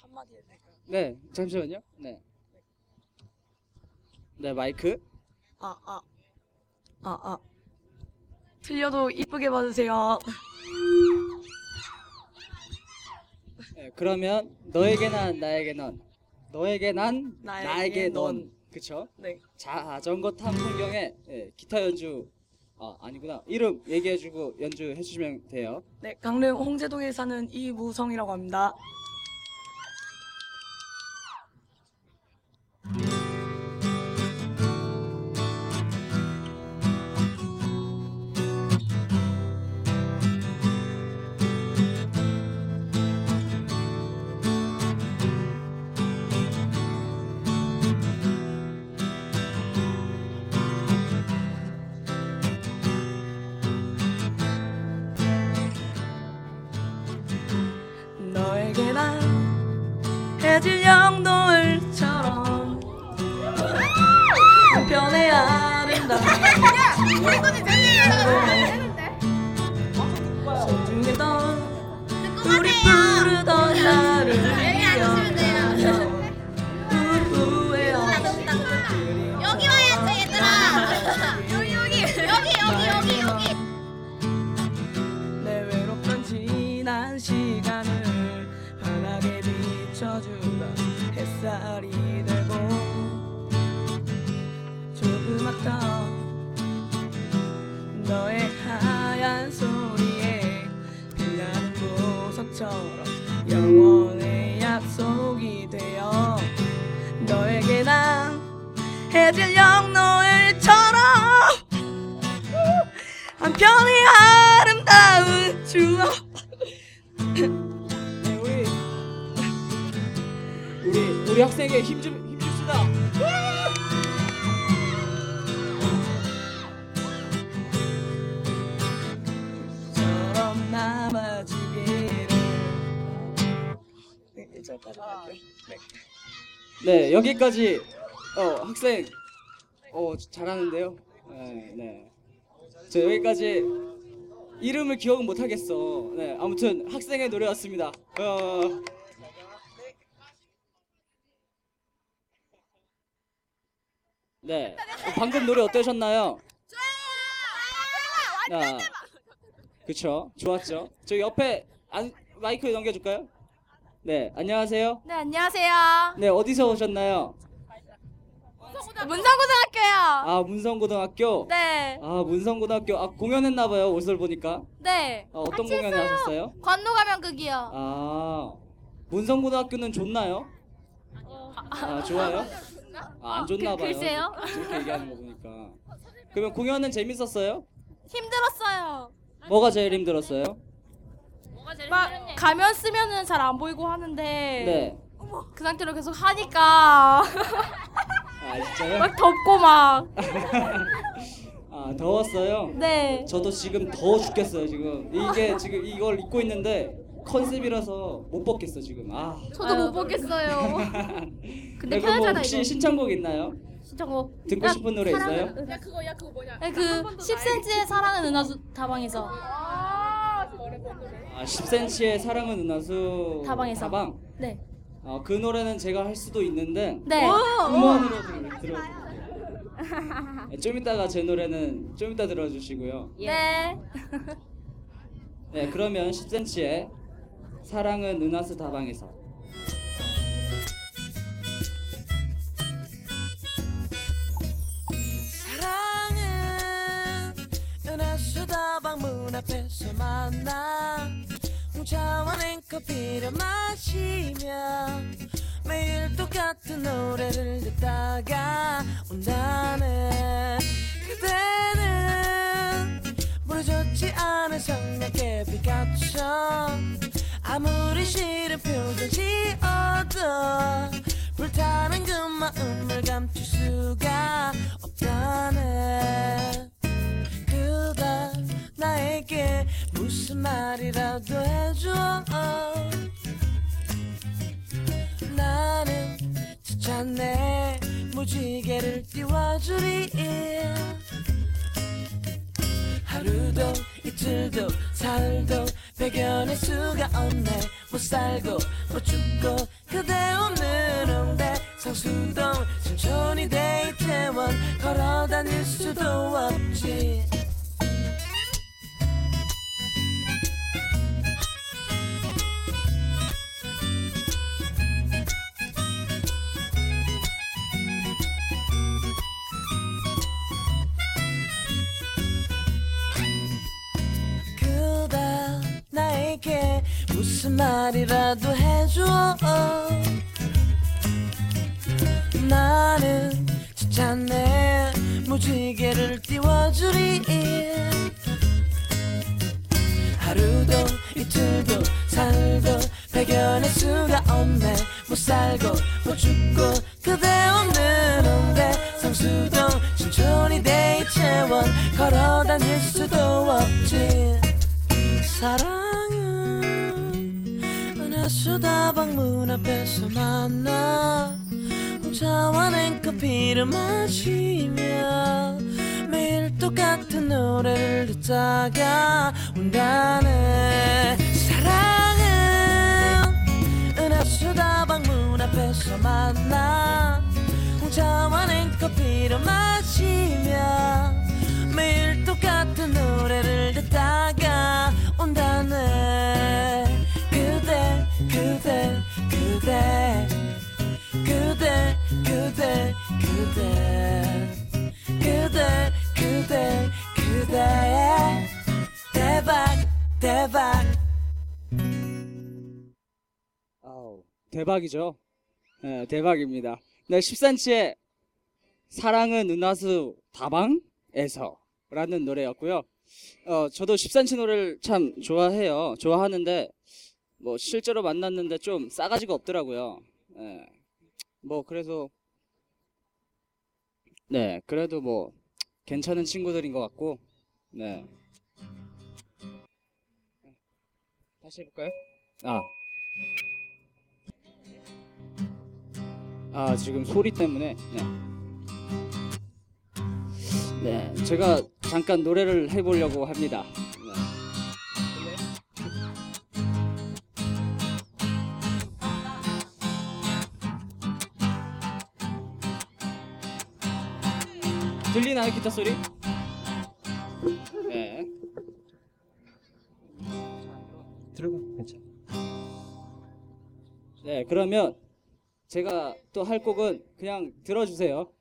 한마디 해도 될까요? 네, 잠시만요. 네. 네, 마이크. 아, 아. 아, 아. 틀려도 이쁘게 봐주세요. 네, 그러면 너에게 난 나에게 넌. 너에게 난 나에게 나에게 넌. 넌. 그쵸? 네. 자전거 탄 풍경에 예, 기타 연주 아, 아니구나. 이름 얘기해 주고 연주해 주시면 돼요. 네, 강릉 홍제동에 사는 이무성이라고 합니다. 너의 하얀 소리에 빛나는 보석처럼 영원의 약속이 되어 너에게 난 해질 영노을처럼 한편의 아름다운 추억 네, 우리 우리 학생에게 힘좀 네, 이제까지 할게요. 네. 네 여기까지 어 학생 어 잘하는데요. 네, 네. 저 여기까지 이름을 기억은 못 하겠어. 네 아무튼 학생의 노래였습니다. 어. 네 어, 방금 노래 어떠셨나요? 아, 그쵸 좋았죠. 저 옆에 안, 마이크 넘겨줄까요? 네 안녕하세요. 네 안녕하세요. 네 어디서 오셨나요? 문성고등학교요. 아 문성고등학교. 네. 아 문성고등학교 아 공연했나봐요 옷을 보니까. 네. 아, 어떤 공연 하셨어요? 관노가면극이요. 아 문성고등학교는 좋나요? 아 좋아요? 아, 안 좋나봐요. 그- 글쎄요. 그렇게 얘기하는 거 보니까. 그러면 공연은 재밌었어요? 힘들었어요. 뭐가 제일 힘들었어요? 막 가면 쓰면은 잘 안 보이고 하는데 네. 그 상태로 계속 하니까 아 진짜요? 막 덥고 막 아 더웠어요? 네. 저도 지금 더워 죽겠어요 지금. 이게 지금 이걸 입고 있는데 컨셉이라서 못 벗겠어 지금. 아. 저도 못 보겠어요. [LAUGHS] 근데 뭐 편하잖아, 혹시 이거. 신청곡 있나요? 신청곡 듣고 싶은 노래 있어요? 야 그거 야 그거 뭐냐? 그 10cm의 사랑은 은하수 다방에서 아 10cm의 사랑은 은하수 다방에서. 다방. 네. 어, 그 노래는 제가 할 수도 있는데 네. 음원으로 들- 들어주세요. 네, 좀 이따가 제 노래는 좀 이따 들어주시고요. 네. 네 그러면 10cm의 사랑은 은하수 다방에서 차와 냉커피를 마시며 매일 똑같은 노래를 듣다가 온다네. 그대는 부러졌지 않은 성냥개비같이 아무리 싫은 표정 지어도 불타는 그 마음을 감출 수가 없다네. 그대 나에게 무슨 말이라도 해줘. 나는 지쳤네. 무지개를 띄워주리. 하루도 이틀도 사흘도 배견할 수가 없네. 못 살고 못 죽고 그대 없는 홍대. 성수동 천천히 데이트원. 걸어 다닐 수도 없지 무슨 말이라도 해줘. 나는 지쳤네. 무지개를 띄워주리. 하루도 이틀도 사흘도 배견할 수가 없네. 못 살고 못 죽고 그대 없는 홍대. 성수동 신촌이 데이트원. 걸어 다닐 수도 없지. 은하 수다방 문 앞에서 만나 홍차와 냉커피를 마시며 매일 똑같은 노래를 듣다가 온다네. 사랑은 은하 수다방 문 앞에서 만나 홍차와 냉커피를 마시며 매일 똑같은 노래를 듣다가 온다네 그대 그대 그대 그대 그대 그대 그대 그대 대박 대박 아우 대박이죠. 네, 대박입니다. 네, 10cm의 사랑은 은하수 다방에서 라는 노래였고요. 어, 저도 13치 노래를 참 좋아해요. 좋아하는데 뭐 실제로 만났는데 좀 싸가지가 없더라고요. 예. 뭐 그래서 네 그래도 뭐 괜찮은 친구들인 것 같고 네 다시 해볼까요? 아. 아 지금 소리 때문에 네. 네 제가 잠깐 노래를 해보려고 합니다. 네. 나요 기타 소리? 네. 들어가 괜찮아. 네, 그러면 제가 또 할 곡은 그냥 들어주세요.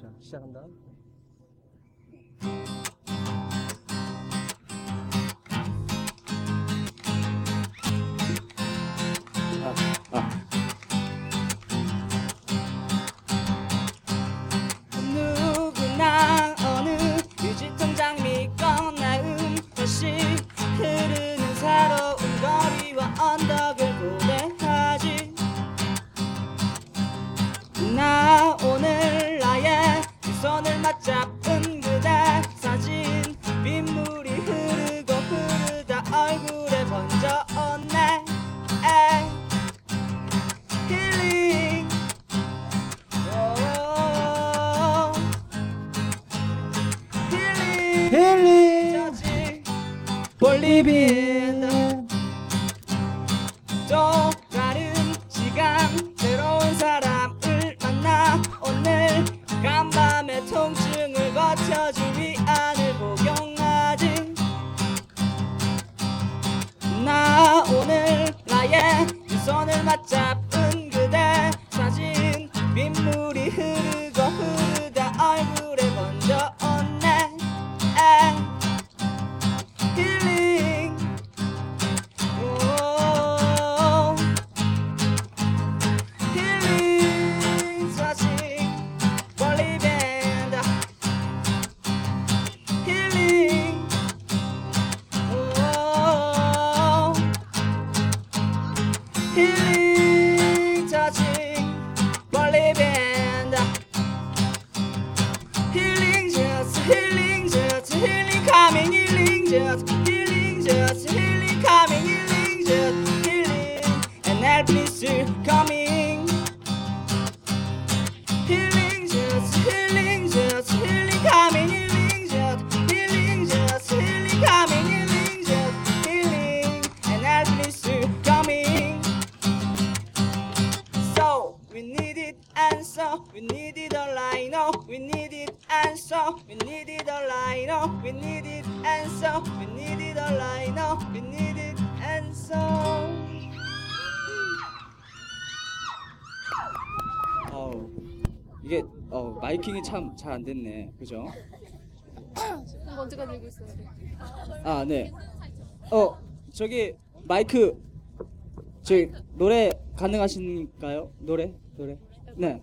자 시작한다. 손 참 잘 안 됐네 그죠? 이거 언제까지 들고 있어야 돼? 아, 네. 어, 저기 마이크 저기 노래 가능하신가요? 노래? 노래? 네.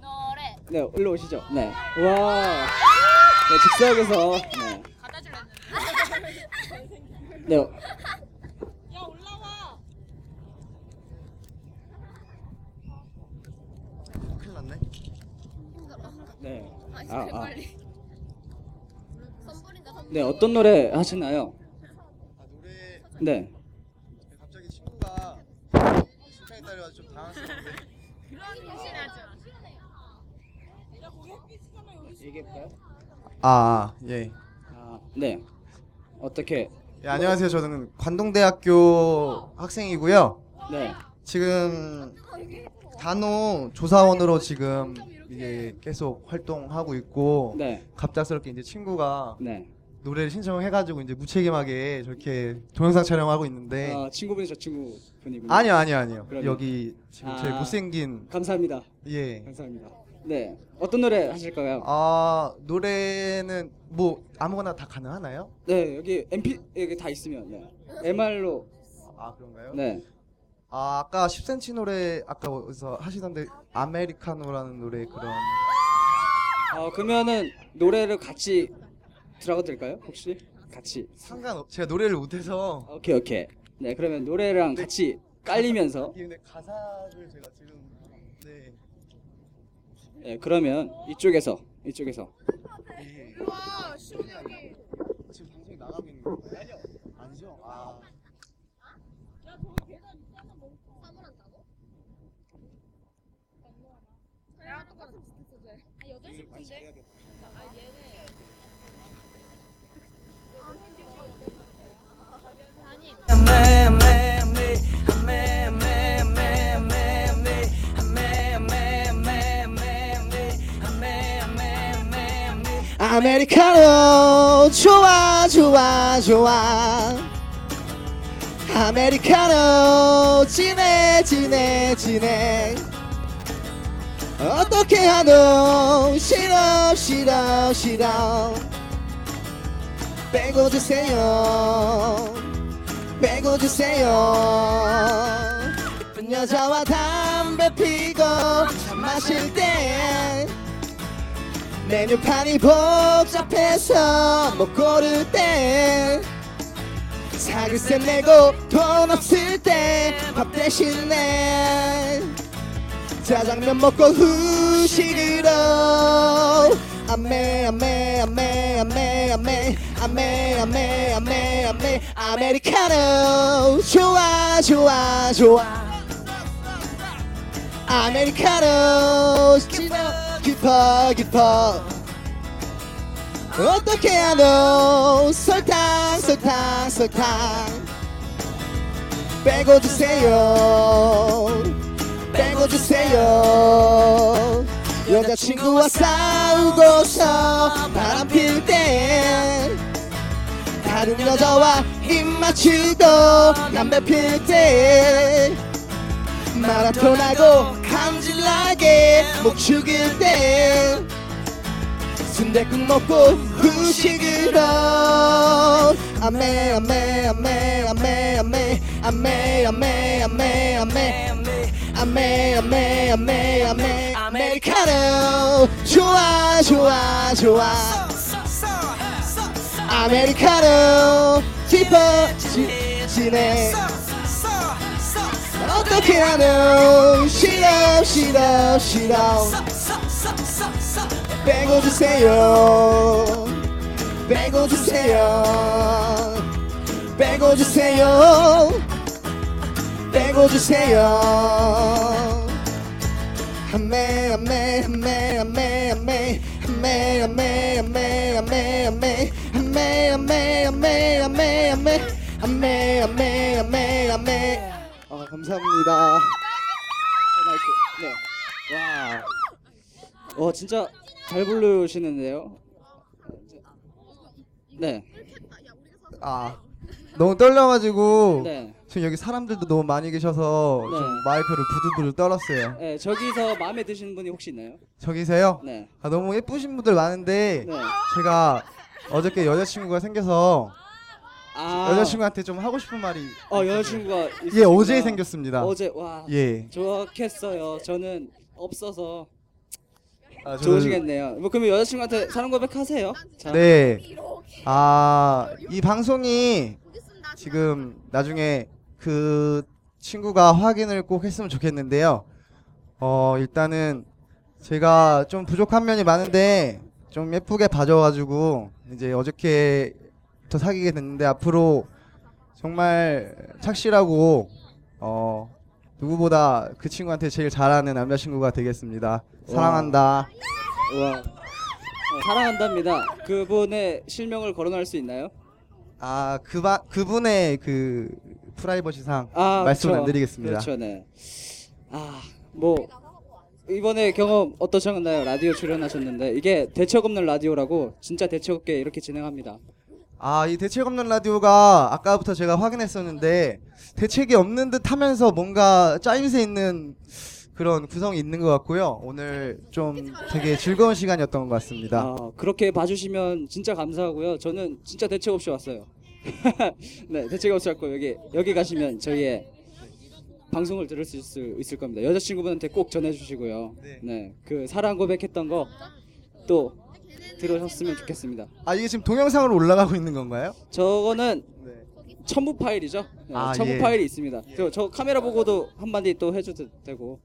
노래 네, 일로 오시죠. 네. 와. 네, 직사역에서 네. 네. 큰일 났네. 네. 아, 아. 선불인가 선불 네, 어떤 노래 하시나요? 네. 갑자기 친구가 시간이 따라서 좀 당황스러운데. 얘기할까요? 아, 예. 아, 네. 어떻게? 예, 안녕하세요. 저는 관동대학교 학생이고요. 네. 지금 단호 조사원으로 지금 이게 계속 활동하고 있고 네. 갑작스럽게 이제 친구가 네. 노래를 신청해가지고 이제 무책임하게 저렇게 동영상 촬영하고 있는데 아, 친구분이 저 친구분이군요. 아니요 아니요 아니요 그러면- 여기 지금 제일 아, 못생긴 감사합니다. 예. 감사합니다. 네. 어떤 노래 하실 까요? 아 노래는 뭐 아무거나 다 가능하나요? 네, 여기 MP 여기 다 있으면 네. MR로 아 그런가요? 네. 아 아까 10cm 노래 아까 어디서 하시던데 아메리카노라는 노래 그런 어 그러면은 노래를 같이 들어가도 될까요? 혹시? 같이. 상관없 제가 노래를 못해서. 오케이 오케이. 네 그러면 노래랑 같이 깔리면서. 근데 가사를 제가 지금 네. 네 그러면 이쪽에서 이쪽에서. 와 시원하게. 지금 방송이 나가고 있는? 아니요 아메리카노. 좋아 좋아 좋아. 아메리카노. 진해 진해 진해. 어떻게 하노? 싫어 싫어 싫어. 빼고 주세요. 빼고 주세요. 예쁜 여자와 담배 피고 마실 때 메뉴판이 복잡해서 못 고를 때 사글세 내고 돈 없을 때 밥 대신에 짜장면 먹고 후식으로. 아메 아메 아메 아메 아메 아메 아메 아메 아메 아메리카노. 좋아 좋아 좋아. 아메리카노. 깊어 깊어 깊어 어떻게 하노 설탕 설탕 설탕. 빼고 주세요. 빼고 주세요. 여자친구와 싸우고서 바람 필때 다른 여자와 입 맞추고 담배 필때 마라톤하고 감질나게 목 죽일 때 순대국 먹고 후식으로 아메 아메 아메 아메 아메 아메 아메 아메 아메 아메 아메 아메 아메 아메리카노 좋아 좋아 좋아 아메리카노 깊어지네 어떻게 하노 싫어 싫어 싫어 빼고 주세요 빼고 주세요 빼고 주세요 빼고 주세요 아메 아메 아메 아메 아메 아메 아메 아메 아메 아메 아메 아메 아메 아메 아메 아메 아 감사합니다 마이크 네 와. 와 진짜 잘 부르시는데요. 네. 아 너무 떨려가지고 네. 지금 여기 사람들도 너무 많이 계셔서 네. 좀 마이크를 부들부들 떨었어요. 네 저기서 마음에 드시는 분이 혹시 있나요? 저기세요? 네. 아, 너무 예쁘신 분들 많은데 네. 제가 어저께 여자친구가 생겨서 아. 여자친구한테 좀 하고 싶은 말이 어 여자친구가 예. 어제 생겼습니다. 어제 와. 예. 좋겠어요. 저는 없어서 아, 저는- 좋으시겠네요. 뭐 그러면 여자친구한테 사랑 고백하세요. 자. 네. 아, 이 방송이 지금 나중에 그 친구가 확인을 꼭 했으면 좋겠는데요. 어, 일단은 제가 좀 부족한 면이 많은데 좀 예쁘게 봐줘가지고 이제 어저께 부터 사귀게 됐는데 앞으로 정말 착실하고 어, 누구보다 그 친구한테 제일 잘하는 남자친구가 되겠습니다. 사랑한다. 와. 어, 사랑한답니다. 그분의 실명을 거론할 수 있나요? 아, 그바, 그분의 그 프라이버시상 아, 말씀을. 안 드리겠습니다. 그렇죠, 네. 아, 뭐 이번에 경험 어떠셨나요? 라디오 출연하셨는데 이게 대책 없는 라디오라고 진짜 대책 없게 이렇게 진행합니다. 아, 이 대책 없는 라디오가 아까부터 제가 확인했었는데 대책이 없는 듯 하면서 뭔가 짜임새 있는 그런 구성이 있는 것 같고요. 오늘 좀 되게 즐거운 시간이었던 것 같습니다. 아, 그렇게 봐주시면 진짜 감사하고요. 저는 진짜 대책 없이 왔어요. [LAUGHS] 네, 대책 없이 왔고 여기 여기 가시면 저희의 방송을 들을 수 있을, 있을 겁니다. 여자친구분한테 꼭 전해주시고요. 네, 그 사랑 고백했던 거 또 들으셨으면 좋겠습니다. 아 이게 지금 동영상으로 올라가고 있는 건가요? 저거는 첨부 파일이죠. 네, 아, 첨부 예. 파일이 있습니다. 저, 저 카메라 보고도 한마디 또 해줘도 되고.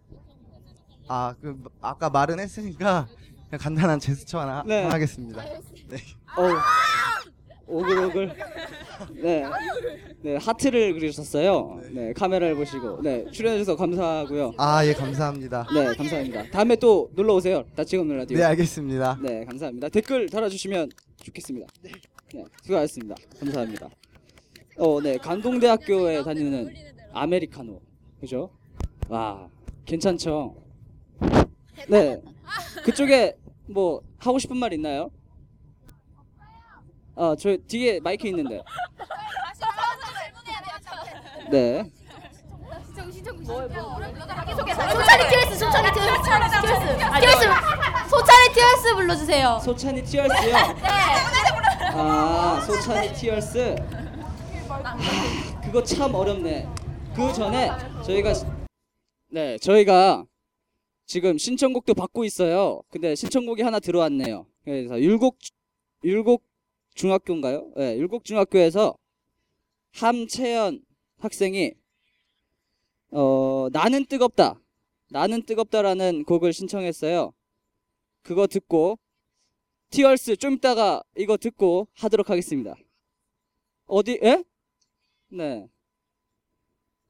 아 그 아까 말은 했으니까 그냥 간단한 제스처 하나 네. 하겠습니다. 네. 어우, 오글오글. 네, 네 하트를 그리셨어요. 네 카메라를 보시고, 네 출연해주셔서 감사하고요. 아 예 감사합니다. 네 감사합니다. 다음에 또 놀러 오세요. 다치금 라디오. 네 알겠습니다. 네 감사합니다. 댓글 달아주시면 좋겠습니다. 네 수고하셨습니다. 감사합니다. 어네 강동대학교에 다니는 아메리카노 그죠? 와 괜찮죠? 네 그쪽에 뭐 하고 싶은 말 있나요? 아저 뒤에 마이크 있는데. 네. 소찬이 티얼스 소찬이 티얼스 티얼스. 소찬이 티얼스 불러주세요. 소찬이 티얼스요? 네. 아 소찬이 티얼스. 하, 그거 참 어렵네. 그 전에 저희가 네 저희가 지금 신청곡도 받고 있어요. 근데 신청곡이 하나 들어왔네요. 그래서 율곡 율곡 중학교인가요? 네 율곡 중학교에서 함채연 학생이 어 나는 뜨겁다 나는 뜨겁다라는 곡을 신청했어요 그거 듣고 티얼스 좀 이따가 이거 듣고 하도록 하겠습니다. 어디 에? 네.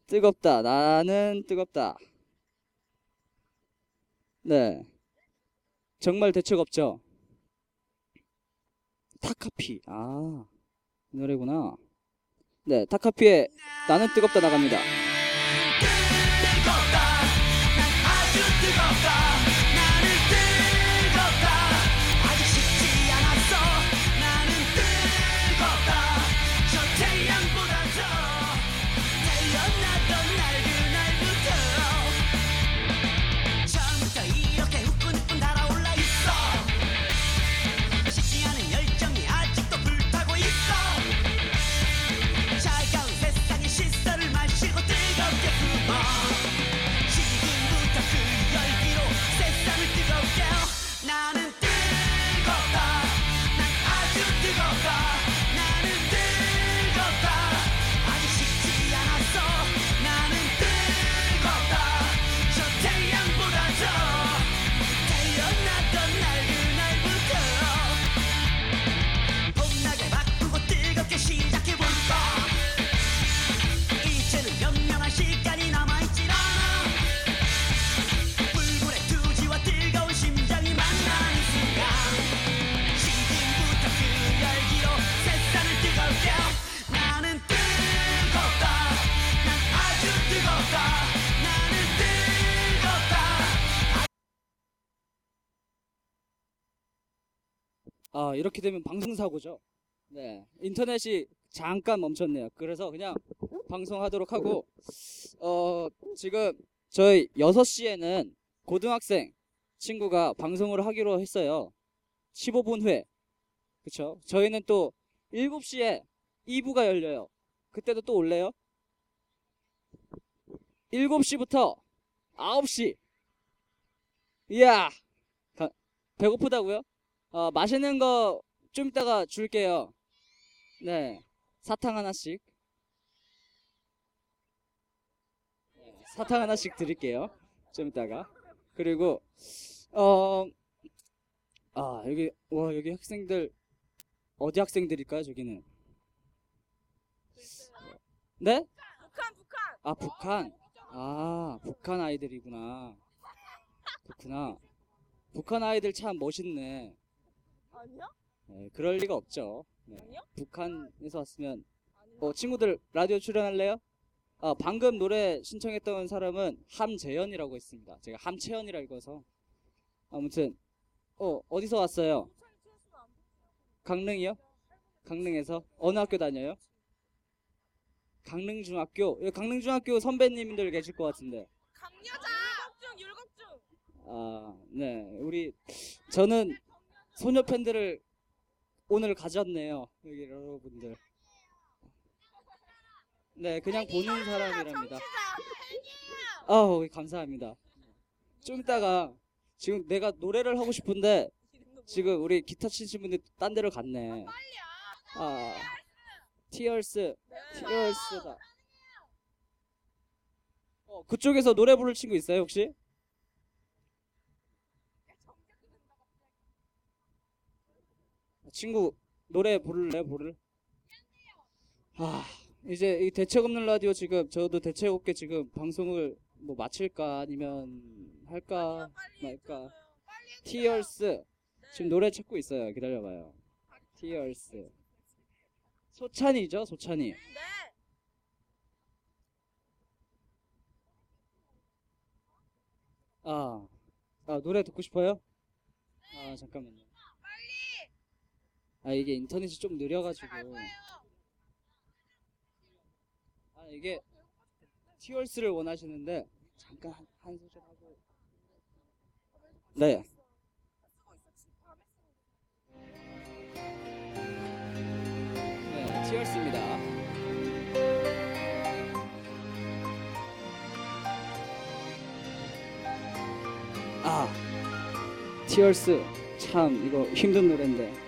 뜨겁다. 나는 뜨겁다. 네. 정말 대책 없죠. 타카피. 아. 이 노래구나. 네, 타카피의 나는 뜨겁다 나갑니다. 뜨겁다 이렇게 되면 방송 사고죠. 네 인터넷이 잠깐 멈췄네요. 그래서 그냥 방송하도록 하고 어 지금 저희 6시에는 고등학생 친구가 방송을 하기로 했어요. 15분 후에 그쵸? 저희는 또 7시에 2부가 열려요. 그때도 또 올래요? 7시부터 9시 이야 가- 배고프다고요? 어, 맛있는 거 좀 이따가 줄게요. 네. 사탕 하나씩. 네, 사탕 하나씩 드릴게요. 좀 이따가. 그리고, 어, 아, 여기, 와, 여기 학생들, 어디 학생들일까요, 저기는? 네? 북한 북한 아, 북한. 아, 북한 아이들이구나. 그렇구나. 북한 아이들 참 멋있네. 아니요? 네, 그럴 리가 없죠. 네. 북한에서 왔으면 어, 친구들 라디오 출연할래요? 아, 방금 노래 신청했던 사람은 함재현이라고 했습니다. 제가 함채연이라 읽어서 아무튼 어 어디서 왔어요? 강릉이요? 강릉에서 어느 학교 다녀요? 강릉중학교. 여기 강릉중학교 선배님들 계실 것 같은데. 강여자 율곡중 율곡중 아, 네. 우리 저는 소녀 팬들을 오늘 가졌네요. 여기 여러분들. 네, 그냥 보는 사람이랍니다. 아우 감사합니다. 좀 이따가 지금 내가 노래를 하고 싶은데 지금 우리 기타 치신 분들 딴 데로 갔네. 아 티얼스 티얼스가 어, 그쪽에서 노래 부를 친구 있어요 혹시? 친구 노래 부를래 부를? 아 이제 이 대책 없는 라디오 지금 저도 대책 없게 지금 방송을 뭐 마칠까 아니면 할까 말까? 티얼스. 지금 노래 찾고 있어요. 기다려봐요. 티얼스. 소찬이죠 소찬이? 아, 아 노래 듣고 싶어요? 아 잠깐만요 아 이게 인터넷이 좀 느려가지고. 아 이게 티얼스를 원하시는데 잠깐 한, 한 소절 하고. 네. 네, 티얼스입니다. 아, 티얼스. 참 이거 힘든 노래인데.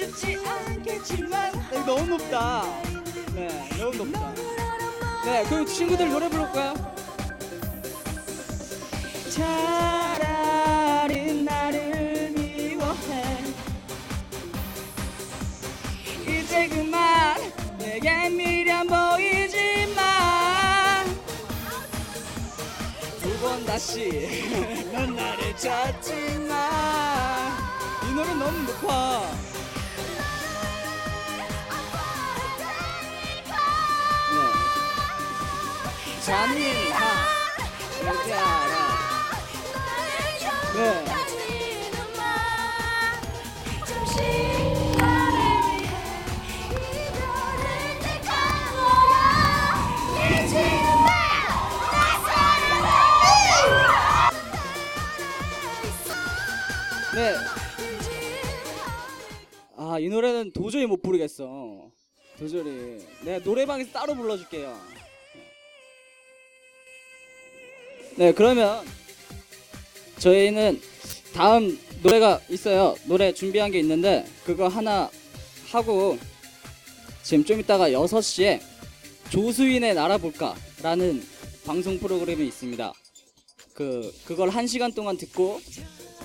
쉽지 않겠지만 네, 너무 높다. 네, 너무 높다. 네, 그 친구들 노래 부를까요? 차라리 나를 미워해 이제 그만 내게 미련 보이지만 두 번 다시 [LAUGHS] 넌 나를 찾지만 이 노래 너무 높아. 네. 잔인한 절대 알아. 네. 네. 아, 이 노래는 도저히 못 부르겠어. 도저히. 내가 노래방에서 따로 불러줄게요. 네, 그러면 저희는 다음 노래가 있어요. 노래 준비한 게 있는데 그거 하나 하고 지금 좀 이따가 6시에 조수인의 날아볼까라는 방송 프로그램이 있습니다. 그 그걸 1시간 동안 듣고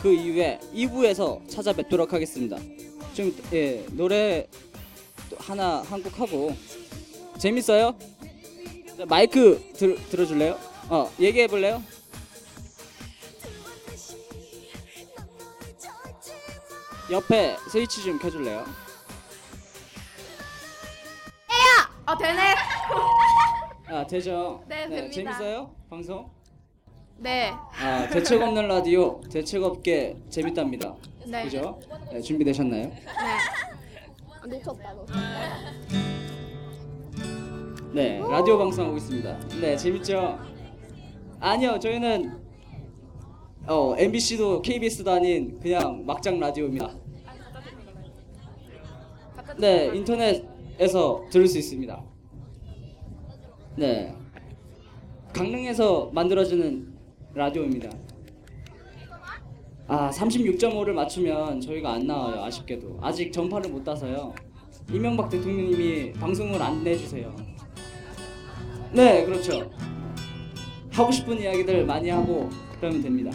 그 이후에 2부에서 찾아뵙도록 하겠습니다. 좀 예, 노래 또 하나 한 곡 하고 재밌어요? 자, 마이크 들, 들어줄래요? 어 얘기해 볼래요? 옆에 스위치 좀 켜줄래요? 어 되네. 아 되죠? 네, 됩니다. 재밌어요? 방송? 네. 아 대책 없는 라디오 대책 없게 재밌답니다. 네. 그죠? 네, 준비되셨나요? 네. 아, 놓쳤다 놓쳤다. 네 라디오 방송하고 있습니다. 네 재밌죠? 아니요 저희는 어 MBC도 KBS도 아닌 그냥 막장 라디오입니다. 네 인터넷에서 들을 수 있습니다. 네 강릉에서 만들어지는 라디오입니다. 아 36.5를 맞추면 저희가 안 나와요 아쉽게도 아직 전파를 못 따서요. 이명박 대통령님이 방송을 안 내주세요. 네 그렇죠. 하고 싶은 이야기들 많이 하고 그러면 됩니다.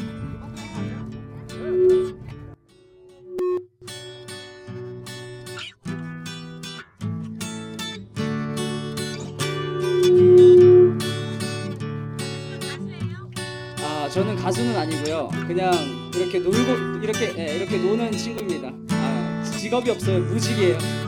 아 저는 가수는 아니고요. 그냥 이렇게 놀고 이렇게 예, 이렇게 노는 친구입니다. 아 직업이 없어요. 무직이에요.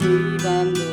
一般的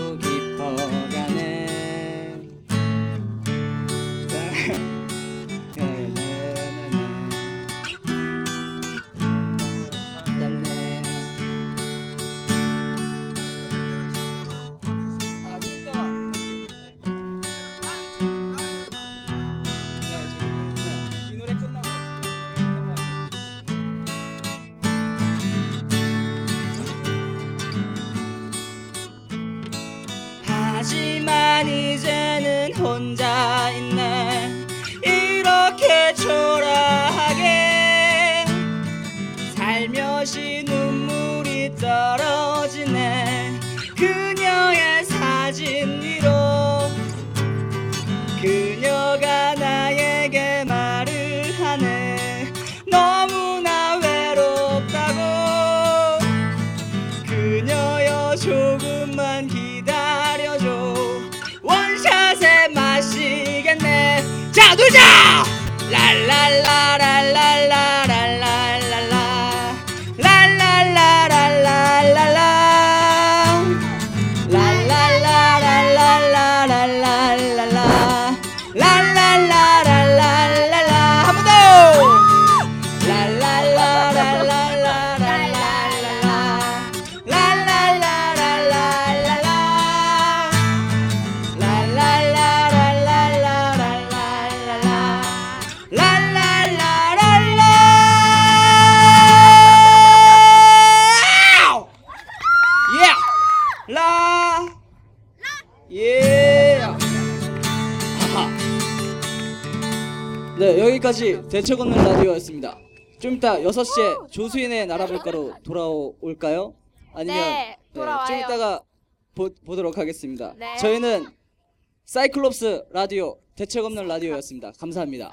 대책 없는 라디오였습니다. 좀 이따 6시에 조수인의 나라볼까로 돌아올까요? 아니면 네, 돌아와요. 네, 좀 이따가 보, 보도록 하겠습니다. 네. 저희는 사이클롭스 라디오 대책 없는 라디오였습니다. 감사합니다.